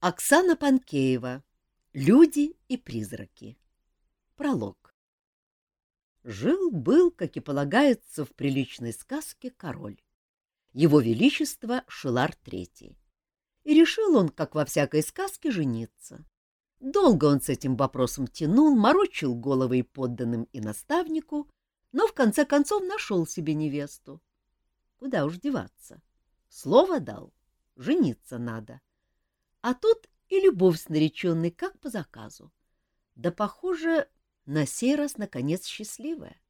Оксана Панкеева. Люди и призраки. Пролог. Жил-был, как и полагается в приличной сказке, король. Его Величество Шилар Третий. И решил он, как во всякой сказке, жениться. Долго он с этим вопросом тянул, морочил головы и подданным и наставнику, но в конце концов нашел себе невесту. Куда уж деваться? Слово дал, жениться надо. А тут и любовь с нареченной, как по заказу. Да, похоже, на сей раз, наконец, счастливая.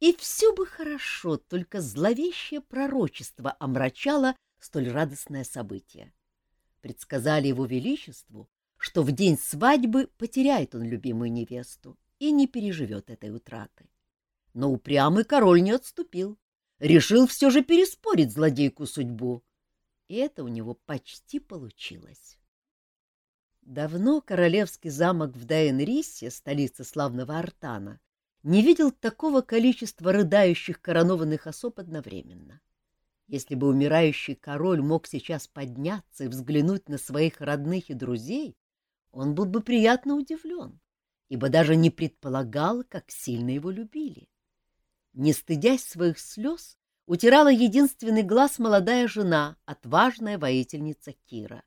И все бы хорошо, только зловещее пророчество омрачало столь радостное событие. Предсказали его величеству, что в день свадьбы потеряет он любимую невесту и не переживет этой утраты. Но упрямый король не отступил, решил все же переспорить злодейку судьбу и это у него почти получилось. Давно королевский замок в Дайенрисе, столице славного Артана, не видел такого количества рыдающих коронованных особ одновременно. Если бы умирающий король мог сейчас подняться и взглянуть на своих родных и друзей, он был бы приятно удивлен, ибо даже не предполагал, как сильно его любили. Не стыдясь своих слез, утирала единственный глаз молодая жена, отважная воительница Кира.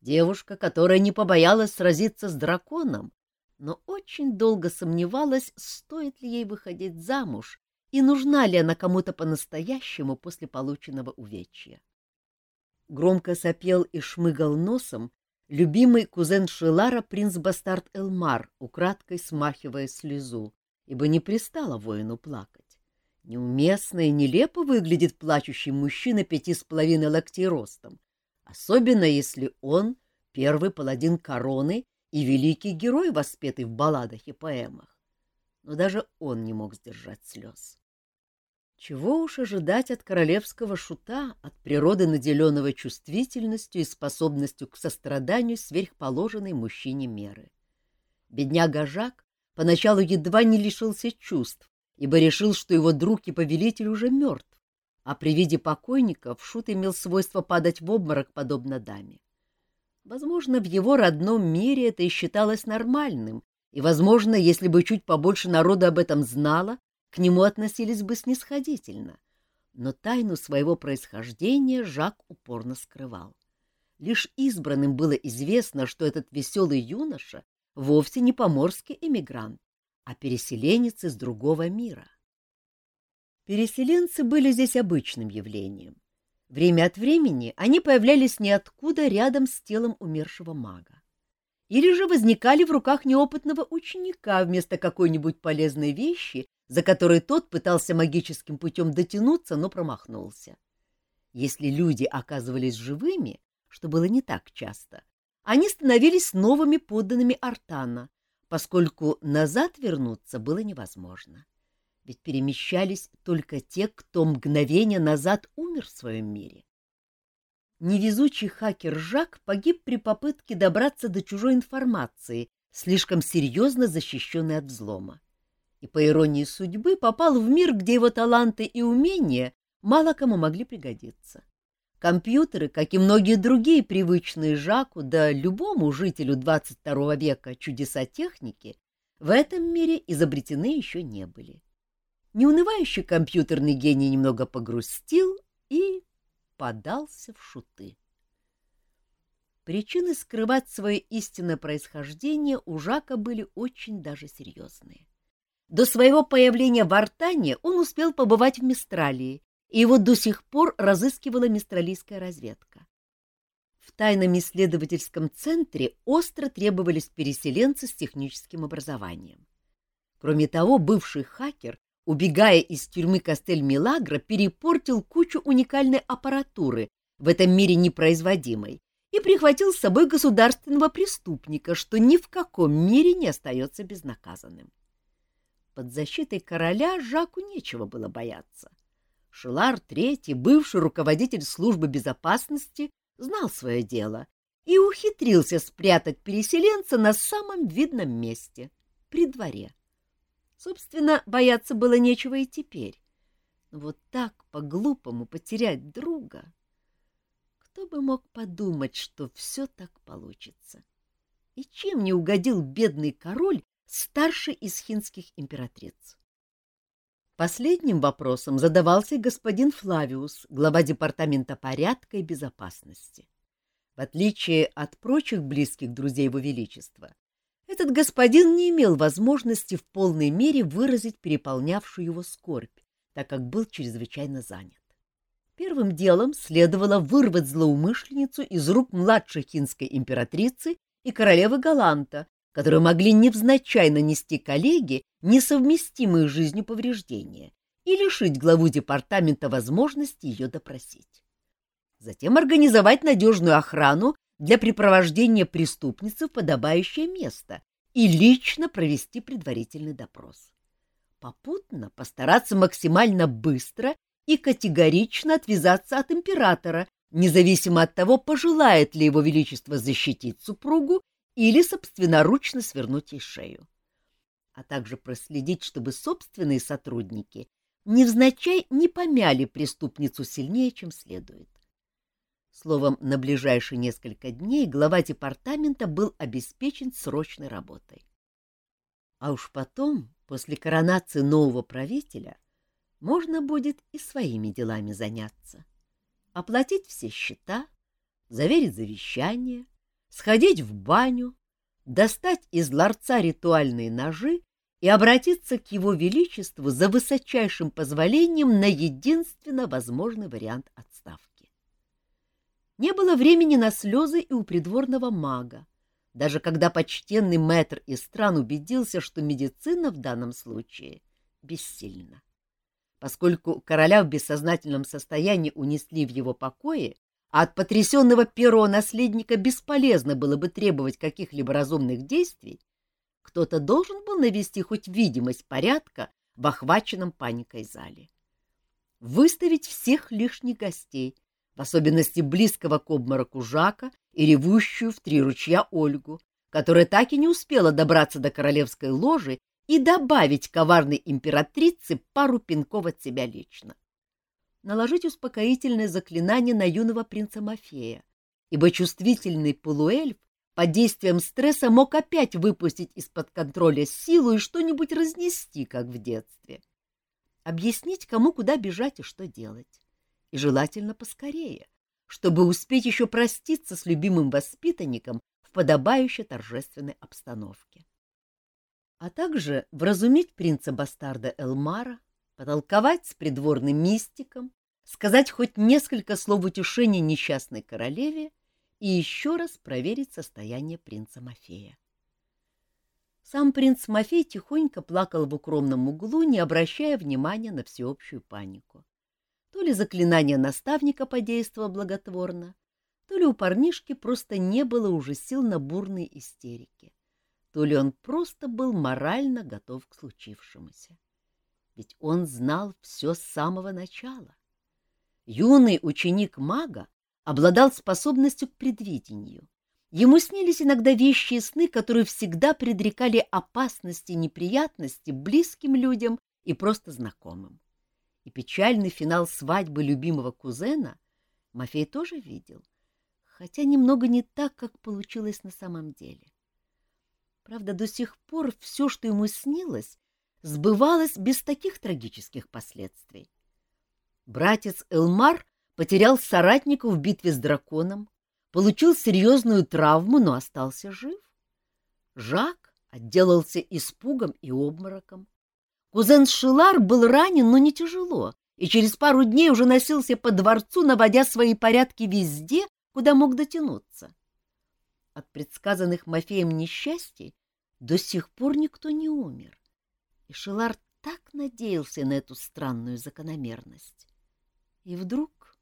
Девушка, которая не побоялась сразиться с драконом, но очень долго сомневалась, стоит ли ей выходить замуж и нужна ли она кому-то по-настоящему после полученного увечья. Громко сопел и шмыгал носом любимый кузен Шилара принц-бастард Элмар, украдкой смахивая слезу, ибо не пристало воину плакать. Неуместно и нелепо выглядит плачущий мужчина пяти с половиной локтей ростом, особенно если он первый паладин короны и великий герой, воспетый в балладах и поэмах. Но даже он не мог сдержать слез. Чего уж ожидать от королевского шута, от природы, наделенного чувствительностью и способностью к состраданию сверхположенной мужчине меры. Бедняга Жак поначалу едва не лишился чувств, ибо решил, что его друг и повелитель уже мертв, а при виде покойников Шут имел свойство падать в обморок, подобно даме. Возможно, в его родном мире это и считалось нормальным, и, возможно, если бы чуть побольше народа об этом знало, к нему относились бы снисходительно. Но тайну своего происхождения Жак упорно скрывал. Лишь избранным было известно, что этот веселый юноша вовсе не поморский эмигрант, а переселенец из другого мира. Переселенцы были здесь обычным явлением. Время от времени они появлялись ниоткуда рядом с телом умершего мага. Или же возникали в руках неопытного ученика вместо какой-нибудь полезной вещи, за которой тот пытался магическим путем дотянуться, но промахнулся. Если люди оказывались живыми, что было не так часто, они становились новыми подданными Артана, поскольку назад вернуться было невозможно. Ведь перемещались только те, кто мгновение назад умер в своем мире. Невезучий хакер Жак погиб при попытке добраться до чужой информации, слишком серьезно защищенной от взлома. И, по иронии судьбы, попал в мир, где его таланты и умения мало кому могли пригодиться. Компьютеры, как и многие другие привычные Жаку, да любому жителю 22 века чудеса техники, в этом мире изобретены еще не были. Неунывающий компьютерный гений немного погрустил и подался в шуты. Причины скрывать свое истинное происхождение у Жака были очень даже серьезные. До своего появления в Артане он успел побывать в Мистралии его до сих пор разыскивала мистралийская разведка. В тайном исследовательском центре остро требовались переселенцы с техническим образованием. Кроме того, бывший хакер, убегая из тюрьмы Кастель-Милагро, перепортил кучу уникальной аппаратуры, в этом мире непроизводимой, и прихватил с собой государственного преступника, что ни в каком мире не остается безнаказанным. Под защитой короля Жаку нечего было бояться. Шилар III, бывший руководитель службы безопасности, знал свое дело и ухитрился спрятать переселенца на самом видном месте — при дворе. Собственно, бояться было нечего и теперь. Но вот так по-глупому потерять друга... Кто бы мог подумать, что все так получится? И чем не угодил бедный король, старший из хинских императриц? Последним вопросом задавался господин Флавиус, глава департамента порядка и безопасности. В отличие от прочих близких друзей его величества, этот господин не имел возможности в полной мере выразить переполнявшую его скорбь, так как был чрезвычайно занят. Первым делом следовало вырвать злоумышленницу из рук младшей хинской императрицы и королевы Галанта, которые могли невзначай нанести коллеге несовместимые с жизнью повреждения и лишить главу департамента возможности ее допросить. Затем организовать надежную охрану для припровождения преступницы в подобающее место и лично провести предварительный допрос. Попутно постараться максимально быстро и категорично отвязаться от императора, независимо от того, пожелает ли его величество защитить супругу или собственноручно свернуть ей шею. А также проследить, чтобы собственные сотрудники невзначай не помяли преступницу сильнее, чем следует. Словом, на ближайшие несколько дней глава департамента был обеспечен срочной работой. А уж потом, после коронации нового правителя, можно будет и своими делами заняться. Оплатить все счета, заверить завещание, сходить в баню, достать из ларца ритуальные ножи и обратиться к его величеству за высочайшим позволением на единственно возможный вариант отставки. Не было времени на слезы и у придворного мага, даже когда почтенный мэтр из стран убедился, что медицина в данном случае бессильна. Поскольку короля в бессознательном состоянии унесли в его покое, а от потрясенного первого наследника бесполезно было бы требовать каких-либо разумных действий, кто-то должен был навести хоть видимость порядка в охваченном паникой зале. Выставить всех лишних гостей, в особенности близкого к обмороку Жака и ревущую в три ручья Ольгу, которая так и не успела добраться до королевской ложи и добавить коварной императрице пару пинков от себя лично наложить успокоительное заклинание на юного принца Мафея, ибо чувствительный полуэльф под действием стресса мог опять выпустить из-под контроля силу и что-нибудь разнести, как в детстве. Объяснить, кому куда бежать и что делать. И желательно поскорее, чтобы успеть еще проститься с любимым воспитанником в подобающей торжественной обстановке. А также вразумить принца-бастарда Элмара, потолковать с придворным мистиком, сказать хоть несколько слов утешения несчастной королеве и еще раз проверить состояние принца Мафея. Сам принц Мафей тихонько плакал в укромном углу, не обращая внимания на всеобщую панику. То ли заклинание наставника подействовало благотворно, то ли у парнишки просто не было уже сил на бурные истерики, то ли он просто был морально готов к случившемуся ведь он знал все с самого начала. Юный ученик мага обладал способностью к предвидению. Ему снились иногда вещи и сны, которые всегда предрекали опасности и неприятности близким людям и просто знакомым. И печальный финал свадьбы любимого кузена Мафей тоже видел, хотя немного не так, как получилось на самом деле. Правда, до сих пор все, что ему снилось, сбывалось без таких трагических последствий. Братец Элмар потерял соратника в битве с драконом, получил серьезную травму, но остался жив. Жак отделался испугом и обмороком. Кузен Шилар был ранен, но не тяжело, и через пару дней уже носился по дворцу, наводя свои порядки везде, куда мог дотянуться. От предсказанных Мафеем несчастий до сих пор никто не умер. И Шелар так надеялся на эту странную закономерность. И вдруг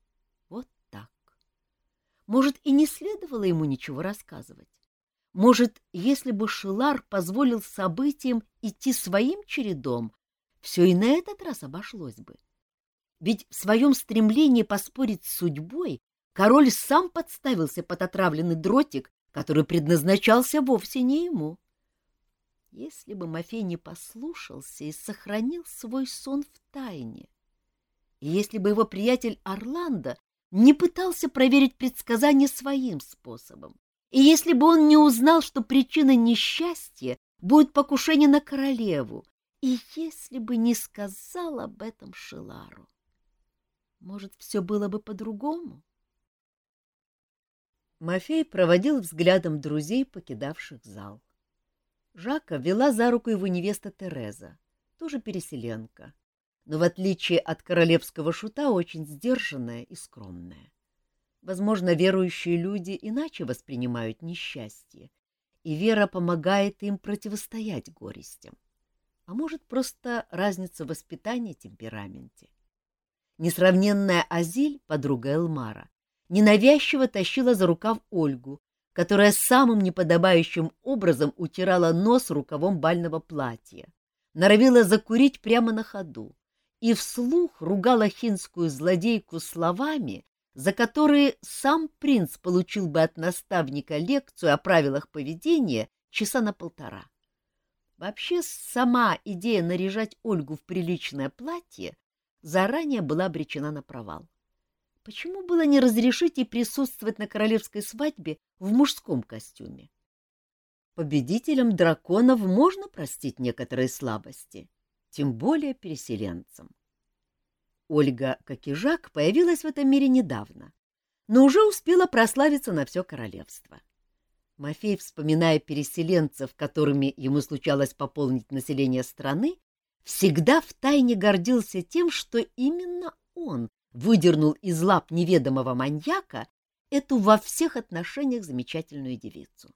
вот так. Может, и не следовало ему ничего рассказывать. Может, если бы Шелар позволил событиям идти своим чередом, все и на этот раз обошлось бы. Ведь в своем стремлении поспорить с судьбой король сам подставился под отравленный дротик, который предназначался вовсе не ему. Если бы Мафей не послушался и сохранил свой сон в тайне, и если бы его приятель Орландо не пытался проверить предсказание своим способом. И если бы он не узнал, что причина несчастья будет покушение на королеву, и если бы не сказал об этом Шилару, может, все было бы по-другому? Мафей проводил взглядом друзей, покидавших зал. Жака вела за руку его невеста Тереза, тоже переселенка, но в отличие от королевского шута очень сдержанная и скромная. Возможно, верующие люди иначе воспринимают несчастье, и вера помогает им противостоять горестям. А может, просто разница воспитания темпераменте. Несравненная Азиль, подруга Элмара, ненавязчиво тащила за рукав Ольгу, которая самым неподобающим образом утирала нос рукавом бального платья, норовила закурить прямо на ходу и вслух ругала хинскую злодейку словами, за которые сам принц получил бы от наставника лекцию о правилах поведения часа на полтора. Вообще, сама идея наряжать Ольгу в приличное платье заранее была обречена на провал. Почему было не разрешить ей присутствовать на королевской свадьбе в мужском костюме? Победителям драконов можно простить некоторые слабости, тем более переселенцам. Ольга, как и Жак, появилась в этом мире недавно, но уже успела прославиться на все королевство. Мафей, вспоминая переселенцев, которыми ему случалось пополнить население страны, всегда втайне гордился тем, что именно он выдернул из лап неведомого маньяка эту во всех отношениях замечательную девицу.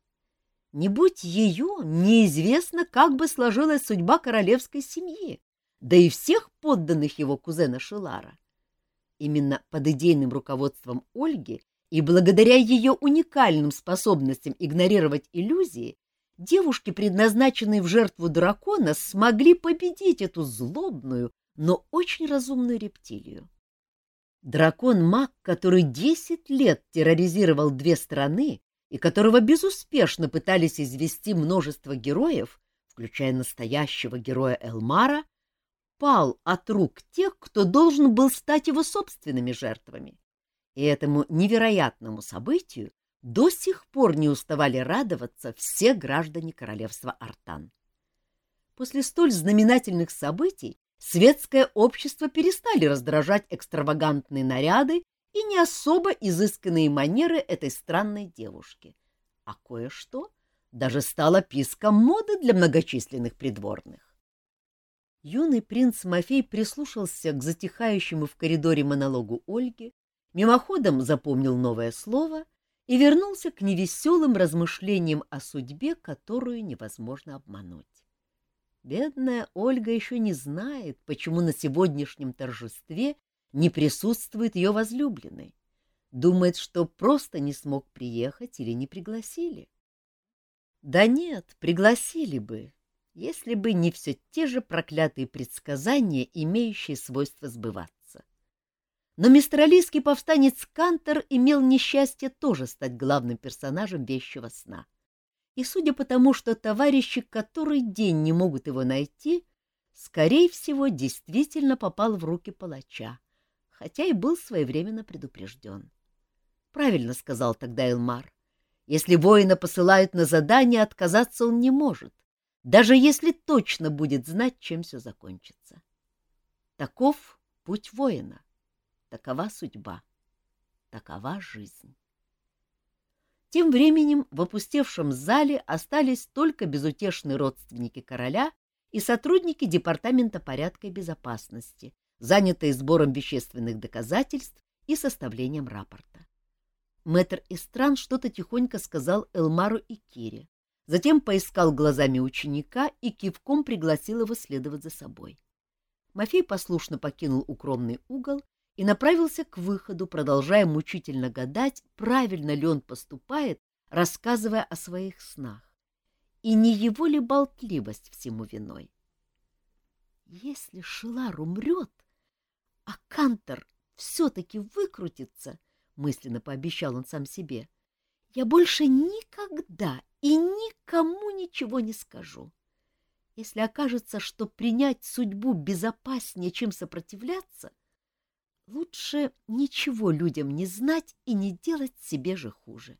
Не будь ее, неизвестно, как бы сложилась судьба королевской семьи, да и всех подданных его кузена Шилара. Именно под идейным руководством Ольги и благодаря ее уникальным способностям игнорировать иллюзии, девушки, предназначенные в жертву дракона, смогли победить эту злобную, но очень разумную рептилию. Дракон-маг, который десять лет терроризировал две страны и которого безуспешно пытались извести множество героев, включая настоящего героя Элмара, пал от рук тех, кто должен был стать его собственными жертвами. И этому невероятному событию до сих пор не уставали радоваться все граждане королевства Артан. После столь знаменательных событий светское общество перестали раздражать экстравагантные наряды и не особо изысканные манеры этой странной девушки. А кое-что даже стало писком моды для многочисленных придворных. Юный принц Мафей прислушался к затихающему в коридоре монологу Ольги, мимоходом запомнил новое слово и вернулся к невеселым размышлениям о судьбе, которую невозможно обмануть. Бедная Ольга еще не знает, почему на сегодняшнем торжестве не присутствует ее возлюбленный. Думает, что просто не смог приехать или не пригласили. Да нет, пригласили бы, если бы не все те же проклятые предсказания, имеющие свойство сбываться. Но мистралийский повстанец Кантер имел несчастье тоже стать главным персонажем вещего сна и, судя по тому, что товарищи который день не могут его найти, скорее всего, действительно попал в руки палача, хотя и был своевременно предупрежден. Правильно сказал тогда Элмар. Если воина посылают на задание, отказаться он не может, даже если точно будет знать, чем все закончится. Таков путь воина, такова судьба, такова жизнь. Тем временем в опустевшем зале остались только безутешные родственники короля и сотрудники Департамента порядка и безопасности, занятые сбором вещественных доказательств и составлением рапорта. Мэтр Истран что-то тихонько сказал Элмару и Кире, затем поискал глазами ученика и кивком пригласил его следовать за собой. Мафей послушно покинул укромный угол и направился к выходу, продолжая мучительно гадать, правильно ли он поступает, рассказывая о своих снах. И не его ли болтливость всему виной? Если Шилар умрет, а Кантор все-таки выкрутится, — мысленно пообещал он сам себе, — я больше никогда и никому ничего не скажу. Если окажется, что принять судьбу безопаснее, чем сопротивляться — Лучше ничего людям не знать и не делать себе же хуже.